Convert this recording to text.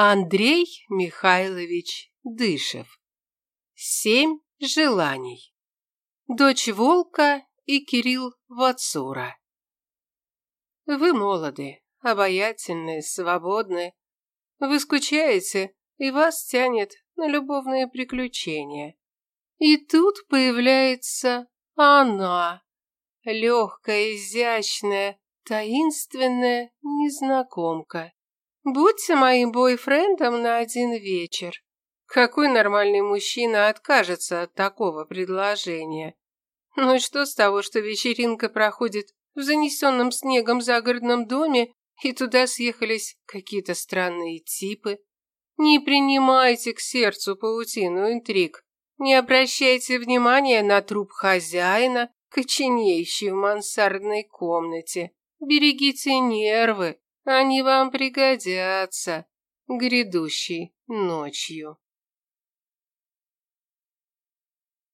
Андрей Михайлович Дышев. Семь желаний. Дочь Волка и Кирилл Вацура. Вы молоды, обаятельны, свободны. Вы скучаете, и вас тянет на любовные приключения. И тут появляется она, легкая, изящная, таинственная незнакомка. Будьте моим бойфрендом на один вечер. Какой нормальный мужчина откажется от такого предложения? Ну и что с того, что вечеринка проходит в занесенном снегом загородном доме, и туда съехались какие-то странные типы? Не принимайте к сердцу паутину интриг. Не обращайте внимания на труп хозяина, коченеющий в мансардной комнате. Берегите нервы, они вам пригодятся грядущей ночью.